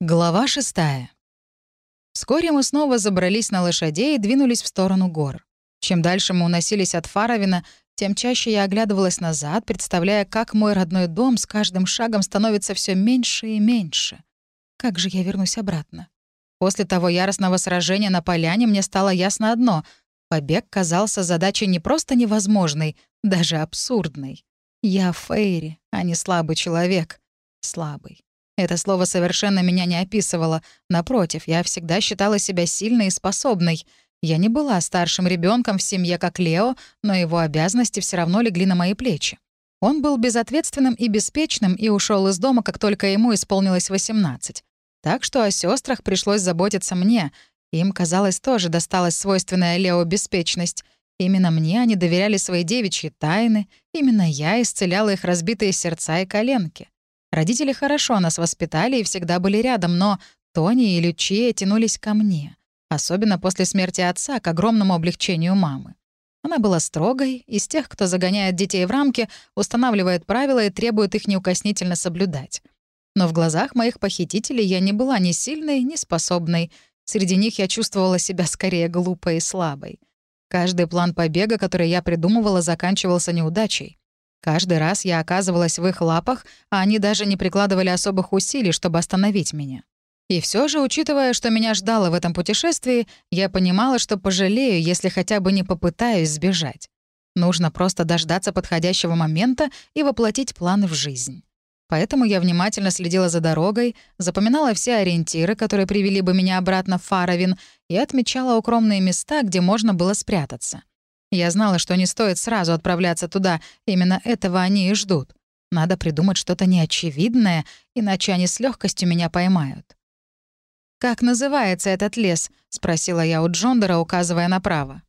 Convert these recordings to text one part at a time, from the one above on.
Глава шестая. Вскоре мы снова забрались на лошадей и двинулись в сторону гор. Чем дальше мы уносились от Фаровина, тем чаще я оглядывалась назад, представляя, как мой родной дом с каждым шагом становится все меньше и меньше. Как же я вернусь обратно? После того яростного сражения на поляне мне стало ясно одно — побег казался задачей не просто невозможной, даже абсурдной. Я Фейри, а не слабый человек. Слабый. Это слово совершенно меня не описывало. Напротив, я всегда считала себя сильной и способной. Я не была старшим ребенком в семье, как Лео, но его обязанности все равно легли на мои плечи. Он был безответственным и беспечным и ушел из дома, как только ему исполнилось 18. Так что о сестрах пришлось заботиться мне. Им, казалось, тоже досталась свойственная Лео беспечность. Именно мне они доверяли свои девичьи тайны, именно я исцеляла их разбитые сердца и коленки. Родители хорошо нас воспитали и всегда были рядом, но Тони и Лючия тянулись ко мне. Особенно после смерти отца, к огромному облегчению мамы. Она была строгой, из тех, кто загоняет детей в рамки, устанавливает правила и требует их неукоснительно соблюдать. Но в глазах моих похитителей я не была ни сильной, ни способной. Среди них я чувствовала себя скорее глупой и слабой. Каждый план побега, который я придумывала, заканчивался неудачей. Каждый раз я оказывалась в их лапах, а они даже не прикладывали особых усилий, чтобы остановить меня. И все же, учитывая, что меня ждало в этом путешествии, я понимала, что пожалею, если хотя бы не попытаюсь сбежать. Нужно просто дождаться подходящего момента и воплотить планы в жизнь. Поэтому я внимательно следила за дорогой, запоминала все ориентиры, которые привели бы меня обратно в Фаровин, и отмечала укромные места, где можно было спрятаться. Я знала, что не стоит сразу отправляться туда, именно этого они и ждут. Надо придумать что-то неочевидное, иначе они с легкостью меня поймают. «Как называется этот лес?» — спросила я у Джондера, указывая направо.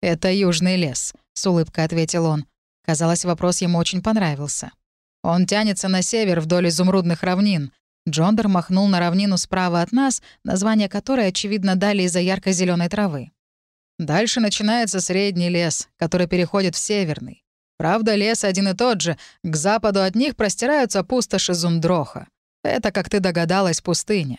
«Это Южный лес», — с улыбкой ответил он. Казалось, вопрос ему очень понравился. «Он тянется на север вдоль изумрудных равнин». Джондер махнул на равнину справа от нас, название которой, очевидно, дали из-за ярко зеленой травы. Дальше начинается средний лес, который переходит в северный. Правда, лес один и тот же. К западу от них простираются пустоши Зундроха. Это, как ты догадалась, пустыня.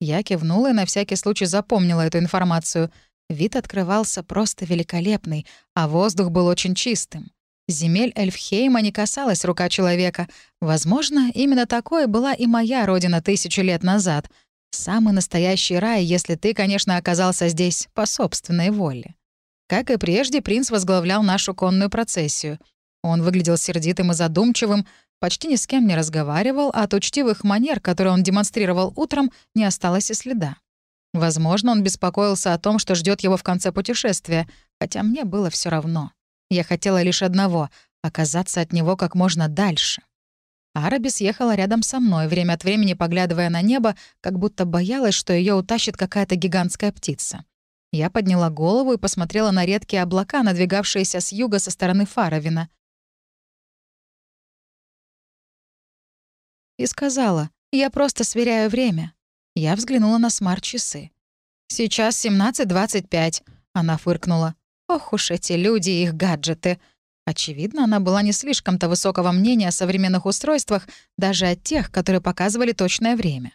Я кивнула и на всякий случай запомнила эту информацию. Вид открывался просто великолепный, а воздух был очень чистым. Земель Эльфхейма не касалась рука человека. Возможно, именно такой была и моя родина тысячу лет назад — Самый настоящий рай, если ты, конечно, оказался здесь по собственной воле. Как и прежде, принц возглавлял нашу конную процессию. Он выглядел сердитым и задумчивым, почти ни с кем не разговаривал, а от учтивых манер, которые он демонстрировал утром, не осталось и следа. Возможно, он беспокоился о том, что ждет его в конце путешествия, хотя мне было все равно. Я хотела лишь одного — оказаться от него как можно дальше. Арабис ехала рядом со мной, время от времени поглядывая на небо, как будто боялась, что ее утащит какая-то гигантская птица. Я подняла голову и посмотрела на редкие облака, надвигавшиеся с юга со стороны Фаровина. И сказала, «Я просто сверяю время». Я взглянула на смарт-часы. «Сейчас 17.25», — она фыркнула. «Ох уж эти люди и их гаджеты. Очевидно, она была не слишком-то высокого мнения о современных устройствах, даже от тех, которые показывали точное время.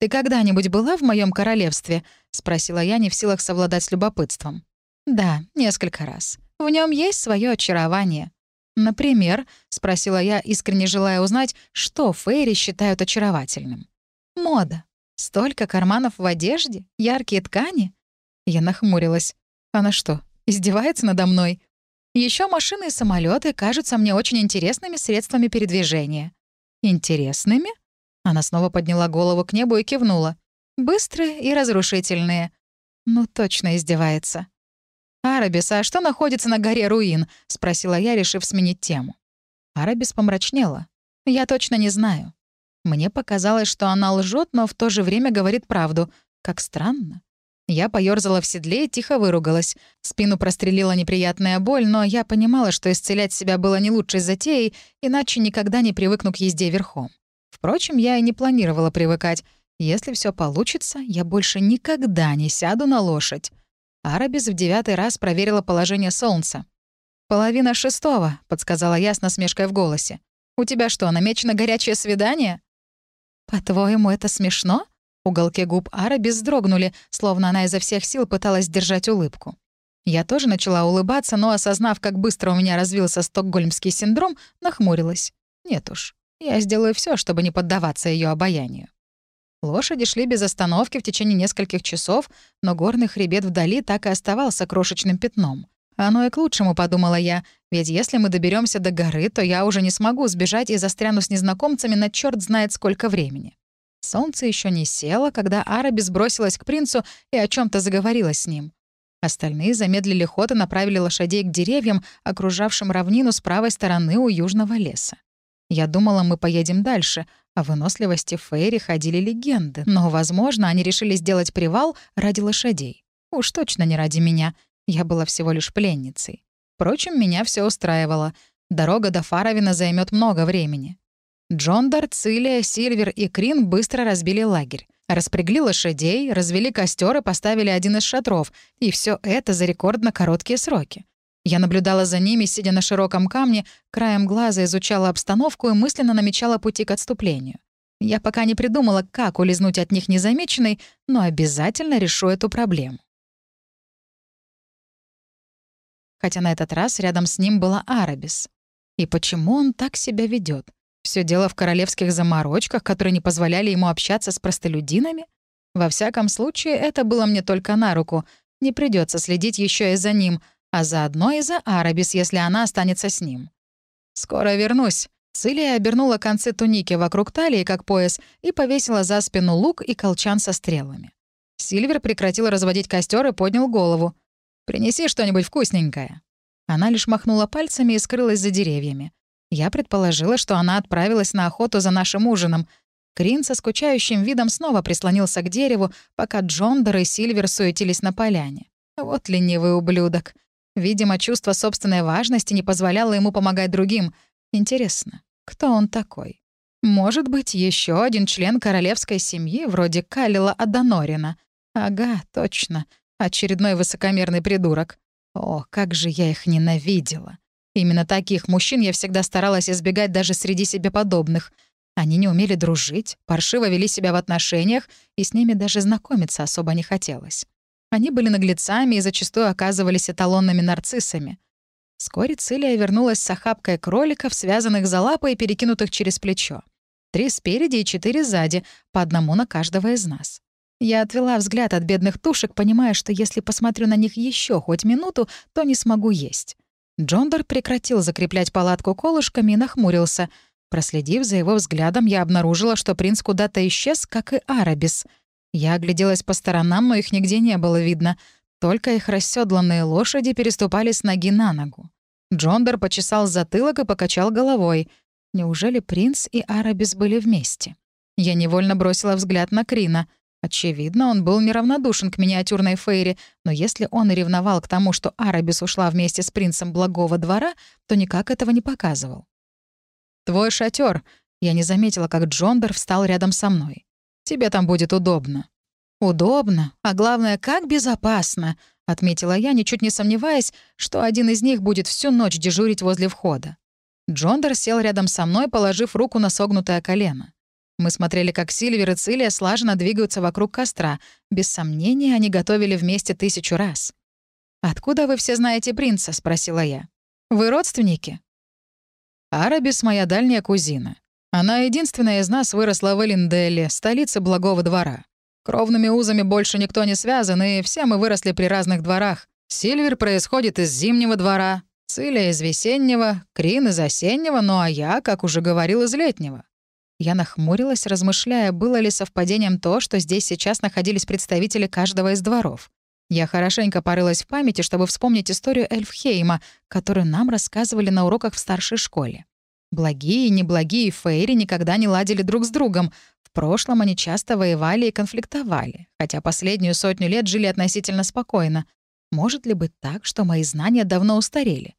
«Ты когда-нибудь была в моем королевстве?» — спросила я, не в силах совладать с любопытством. «Да, несколько раз. В нем есть свое очарование». «Например?» — спросила я, искренне желая узнать, что Фейри считают очаровательным. «Мода. Столько карманов в одежде, яркие ткани». Я нахмурилась. «Она что, издевается надо мной?» Еще машины и самолеты кажутся мне очень интересными средствами передвижения. Интересными? Она снова подняла голову к небу и кивнула. Быстрые и разрушительные. Ну, точно издевается. «Арабис, а что находится на горе Руин?» — спросила я, решив сменить тему. Арабис помрачнела. «Я точно не знаю. Мне показалось, что она лжет, но в то же время говорит правду. Как странно. Я поёрзала в седле и тихо выругалась. Спину прострелила неприятная боль, но я понимала, что исцелять себя было не лучшей затеей, иначе никогда не привыкну к езде верхом. Впрочем, я и не планировала привыкать. Если все получится, я больше никогда не сяду на лошадь. Арабис в девятый раз проверила положение солнца. «Половина шестого», — подсказала я с насмешкой в голосе. «У тебя что, намечено горячее свидание?» «По-твоему, это смешно?» Уголки губ Араби вздрогнули, словно она изо всех сил пыталась держать улыбку. Я тоже начала улыбаться, но, осознав, как быстро у меня развился стокгольмский синдром, нахмурилась. Нет уж, я сделаю все, чтобы не поддаваться ее обаянию. Лошади шли без остановки в течение нескольких часов, но горный хребет вдали так и оставался крошечным пятном. Оно и к лучшему, подумала я, ведь если мы доберемся до горы, то я уже не смогу сбежать и застряну с незнакомцами на черт знает сколько времени. Солнце еще не село, когда Араби сбросилась к принцу и о чем то заговорила с ним. Остальные замедлили ход и направили лошадей к деревьям, окружавшим равнину с правой стороны у южного леса. Я думала, мы поедем дальше. О выносливости Фейри ходили легенды, но, возможно, они решили сделать привал ради лошадей. Уж точно не ради меня — я была всего лишь пленницей. Впрочем, меня все устраивало. Дорога до Фаровина займет много времени. Джондар, Цилия, Сильвер и Крин быстро разбили лагерь. Распрягли лошадей, развели костер и поставили один из шатров. И все это за рекордно короткие сроки. Я наблюдала за ними, сидя на широком камне, краем глаза изучала обстановку и мысленно намечала пути к отступлению. Я пока не придумала, как улизнуть от них незамеченной, но обязательно решу эту проблему. хотя на этот раз рядом с ним была Арабис. И почему он так себя ведет? Все дело в королевских заморочках, которые не позволяли ему общаться с простолюдинами? Во всяком случае, это было мне только на руку. Не придется следить еще и за ним, а заодно и за Арабис, если она останется с ним. «Скоро вернусь». Цилия обернула концы туники вокруг талии, как пояс, и повесила за спину лук и колчан со стрелами. Сильвер прекратил разводить костер и поднял голову. Принеси что-нибудь вкусненькое». Она лишь махнула пальцами и скрылась за деревьями. Я предположила, что она отправилась на охоту за нашим ужином. Крин со скучающим видом снова прислонился к дереву, пока Джондор и Сильвер суетились на поляне. Вот ленивый ублюдок. Видимо, чувство собственной важности не позволяло ему помогать другим. Интересно, кто он такой? Может быть, еще один член королевской семьи, вроде Калила Аданорина. Ага, точно. Очередной высокомерный придурок. О, как же я их ненавидела. Именно таких мужчин я всегда старалась избегать даже среди себе подобных. Они не умели дружить, паршиво вели себя в отношениях, и с ними даже знакомиться особо не хотелось. Они были наглецами и зачастую оказывались эталонными нарциссами. Вскоре Цилия вернулась с охапкой кроликов, связанных за лапы и перекинутых через плечо. Три спереди и четыре сзади, по одному на каждого из нас. Я отвела взгляд от бедных тушек, понимая, что если посмотрю на них еще хоть минуту, то не смогу есть. Джондор прекратил закреплять палатку колышками и нахмурился. Проследив за его взглядом, я обнаружила, что принц куда-то исчез, как и Арабис. Я огляделась по сторонам, но их нигде не было видно. Только их расседланные лошади переступали с ноги на ногу. Джондор почесал затылок и покачал головой. Неужели принц и Арабис были вместе? Я невольно бросила взгляд на Крина — Очевидно, он был неравнодушен к миниатюрной Фейре, но если он и ревновал к тому, что Арабис ушла вместе с принцем благого двора, то никак этого не показывал. «Твой шатер. Я не заметила, как Джондер встал рядом со мной. «Тебе там будет удобно». «Удобно, а главное, как безопасно», — отметила я, ничуть не сомневаясь, что один из них будет всю ночь дежурить возле входа. Джондер сел рядом со мной, положив руку на согнутое колено. Мы смотрели, как Сильвер и Цилия слаженно двигаются вокруг костра. Без сомнения, они готовили вместе тысячу раз. «Откуда вы все знаете принца?» — спросила я. «Вы родственники?» «Арабис — моя дальняя кузина. Она единственная из нас выросла в Элинделе, столице Благого двора. Кровными узами больше никто не связан, и все мы выросли при разных дворах. Сильвер происходит из Зимнего двора, Цилия — из Весеннего, Крин — из Осеннего, ну а я, как уже говорил, из Летнего. Я нахмурилась, размышляя, было ли совпадением то, что здесь сейчас находились представители каждого из дворов. Я хорошенько порылась в памяти, чтобы вспомнить историю Эльфхейма, которую нам рассказывали на уроках в старшей школе. Благие и неблагие фейри никогда не ладили друг с другом. В прошлом они часто воевали и конфликтовали, хотя последнюю сотню лет жили относительно спокойно. Может ли быть так, что мои знания давно устарели?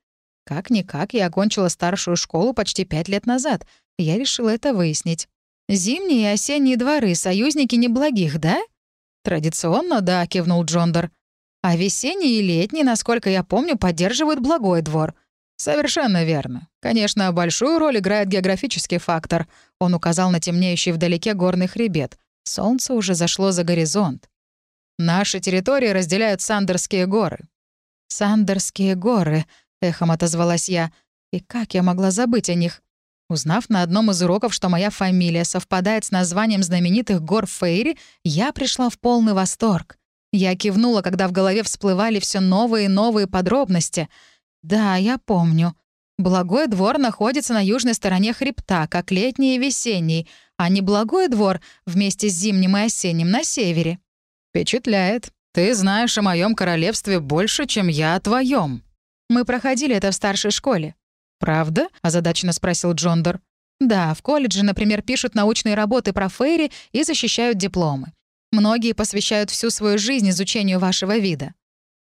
Как-никак я окончила старшую школу почти пять лет назад, я решила это выяснить. «Зимние и осенние дворы — союзники неблагих, да?» «Традиционно, да», — кивнул Джондор. «А весенние и летние, насколько я помню, поддерживают благой двор. «Совершенно верно. Конечно, большую роль играет географический фактор». Он указал на темнеющий вдалеке горный хребет. Солнце уже зашло за горизонт. «Наши территории разделяют Сандерские горы». «Сандерские горы», — эхом отозвалась я. «И как я могла забыть о них?» Узнав на одном из уроков, что моя фамилия совпадает с названием знаменитых гор Фейри, я пришла в полный восторг. Я кивнула, когда в голове всплывали все новые и новые подробности. Да, я помню. Благой двор находится на южной стороне хребта, как летний и весенний, а не Благой двор вместе с зимним и осенним на севере. Впечатляет. Ты знаешь о моем королевстве больше, чем я о твоем. Мы проходили это в старшей школе. «Правда?» — озадаченно спросил Джондор. «Да, в колледже, например, пишут научные работы про Фейри и защищают дипломы. Многие посвящают всю свою жизнь изучению вашего вида.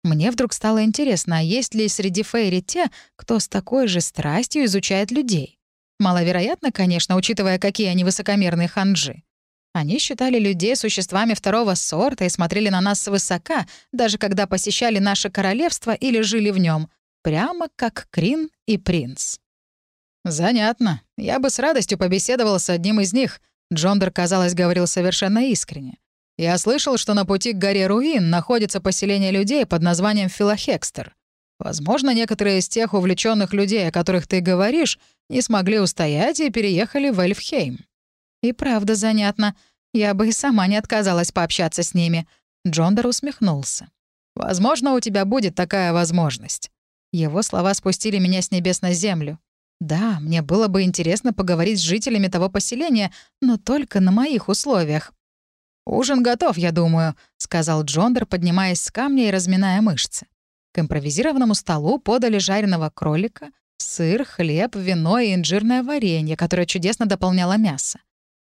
Мне вдруг стало интересно, а есть ли среди Фейри те, кто с такой же страстью изучает людей? Маловероятно, конечно, учитывая, какие они высокомерные ханжи. Они считали людей существами второго сорта и смотрели на нас свысока, даже когда посещали наше королевство или жили в нем, прямо как Крин и принц. «Занятно. Я бы с радостью побеседовал с одним из них», — Джондер, казалось, говорил совершенно искренне. Я слышал, что на пути к горе Руин находится поселение людей под названием Филохекстер. Возможно, некоторые из тех увлеченных людей, о которых ты говоришь, не смогли устоять и переехали в Эльфхейм. И правда занятно. Я бы и сама не отказалась пообщаться с ними. Джондер усмехнулся. Возможно, у тебя будет такая возможность. Его слова спустили меня с небес на землю. Да, мне было бы интересно поговорить с жителями того поселения, но только на моих условиях. «Ужин готов, я думаю», — сказал Джондер, поднимаясь с камня и разминая мышцы. К импровизированному столу подали жареного кролика, сыр, хлеб, вино и инжирное варенье, которое чудесно дополняло мясо.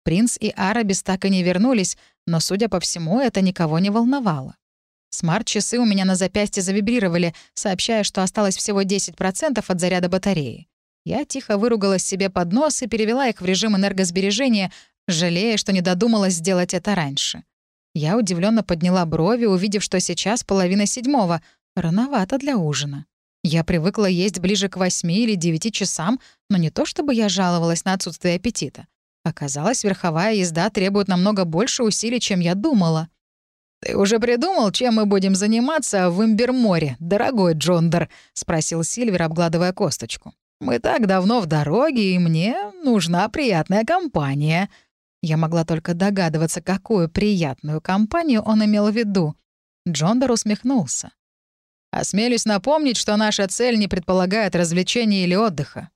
Принц и Арабис так и не вернулись, но, судя по всему, это никого не волновало. Смарт-часы у меня на запястье завибрировали, сообщая, что осталось всего 10% от заряда батареи. Я тихо выругалась себе под нос и перевела их в режим энергосбережения, жалея, что не додумалась сделать это раньше. Я удивленно подняла брови, увидев, что сейчас половина седьмого. Рановато для ужина. Я привыкла есть ближе к восьми или девяти часам, но не то чтобы я жаловалась на отсутствие аппетита. Оказалось, верховая езда требует намного больше усилий, чем я думала. «Ты уже придумал, чем мы будем заниматься в Имберморе, дорогой Джондер?» — спросил Сильвер, обгладывая косточку. «Мы так давно в дороге, и мне нужна приятная компания». Я могла только догадываться, какую приятную компанию он имел в виду. Джондер усмехнулся. «Осмелюсь напомнить, что наша цель не предполагает развлечения или отдыха».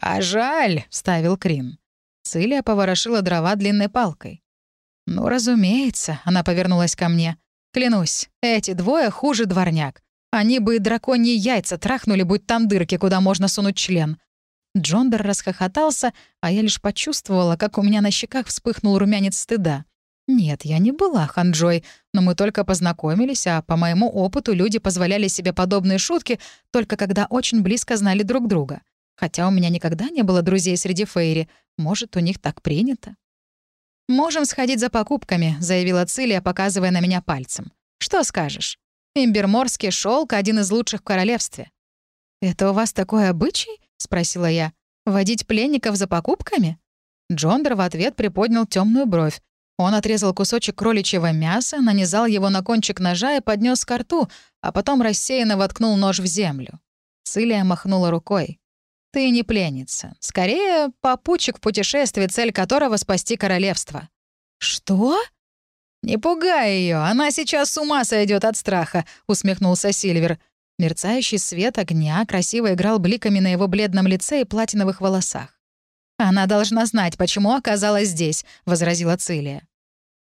«А жаль», — вставил Крин. Цилия поворошила дрова длинной палкой. «Ну, разумеется», — она повернулась ко мне. «Клянусь, эти двое хуже дворняк. Они бы и драконьи яйца трахнули, будь там дырки, куда можно сунуть член. Джондер расхохотался, а я лишь почувствовала, как у меня на щеках вспыхнул румянец стыда. Нет, я не была ханджой, но мы только познакомились, а по моему опыту люди позволяли себе подобные шутки только когда очень близко знали друг друга. Хотя у меня никогда не было друзей среди Фейри. Может, у них так принято? «Можем сходить за покупками», — заявила Цилия, показывая на меня пальцем. «Что скажешь? Имберморский шелк один из лучших в королевстве». «Это у вас такой обычай?» — спросила я. «Водить пленников за покупками?» Джондер в ответ приподнял темную бровь. Он отрезал кусочек кроличьего мяса, нанизал его на кончик ножа и поднес к рту, а потом рассеянно воткнул нож в землю. Цилия махнула рукой. «Ты не пленница. Скорее, попутчик в путешествии, цель которого — спасти королевство». «Что?» «Не пугай ее, она сейчас с ума сойдет от страха», — усмехнулся Сильвер. Мерцающий свет огня красиво играл бликами на его бледном лице и платиновых волосах. «Она должна знать, почему оказалась здесь», — возразила Цилия.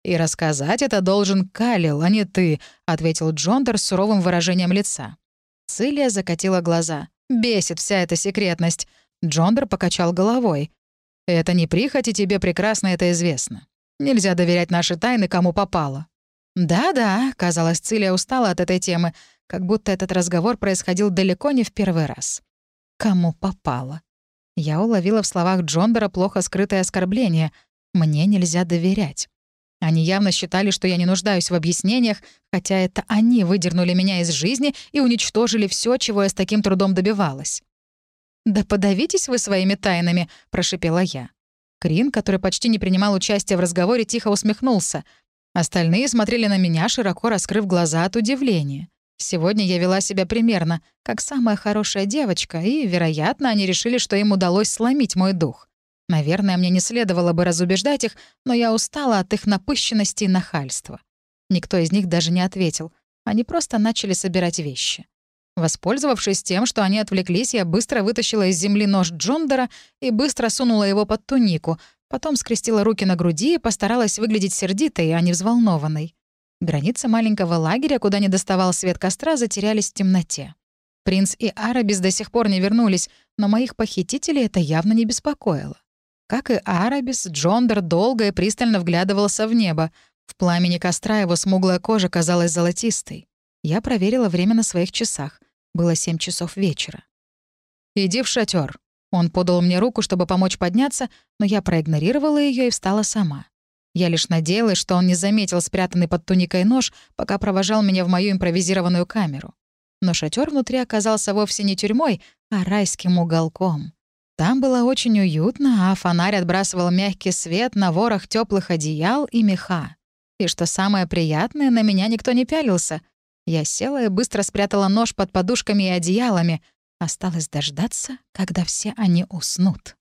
«И рассказать это должен Калил, а не ты», — ответил Джондер с суровым выражением лица. Цилия закатила глаза. «Бесит вся эта секретность». Джондер покачал головой. «Это не прихоть, и тебе прекрасно это известно. Нельзя доверять наши тайны, кому попало». «Да-да», — казалось, Цилия устала от этой темы как будто этот разговор происходил далеко не в первый раз. Кому попало? Я уловила в словах Джондера плохо скрытое оскорбление. Мне нельзя доверять. Они явно считали, что я не нуждаюсь в объяснениях, хотя это они выдернули меня из жизни и уничтожили все, чего я с таким трудом добивалась. «Да подавитесь вы своими тайнами», — прошипела я. Крин, который почти не принимал участия в разговоре, тихо усмехнулся. Остальные смотрели на меня, широко раскрыв глаза от удивления. Сегодня я вела себя примерно, как самая хорошая девочка, и, вероятно, они решили, что им удалось сломить мой дух. Наверное, мне не следовало бы разубеждать их, но я устала от их напыщенности и нахальства. Никто из них даже не ответил. Они просто начали собирать вещи. Воспользовавшись тем, что они отвлеклись, я быстро вытащила из земли нож Джондера и быстро сунула его под тунику, потом скрестила руки на груди и постаралась выглядеть сердитой, а не взволнованной. Границы маленького лагеря, куда не доставал свет костра, затерялись в темноте. Принц и Арабис до сих пор не вернулись, но моих похитителей это явно не беспокоило. Как и Арабис, Джондер долго и пристально вглядывался в небо. В пламени костра его смуглая кожа казалась золотистой. Я проверила время на своих часах. Было семь часов вечера. «Иди в шатер. Он подал мне руку, чтобы помочь подняться, но я проигнорировала ее и встала сама. Я лишь надеялась, что он не заметил спрятанный под туникой нож, пока провожал меня в мою импровизированную камеру. Но шатер внутри оказался вовсе не тюрьмой, а райским уголком. Там было очень уютно, а фонарь отбрасывал мягкий свет на ворох теплых одеял и меха. И что самое приятное, на меня никто не пялился. Я села и быстро спрятала нож под подушками и одеялами. Осталось дождаться, когда все они уснут.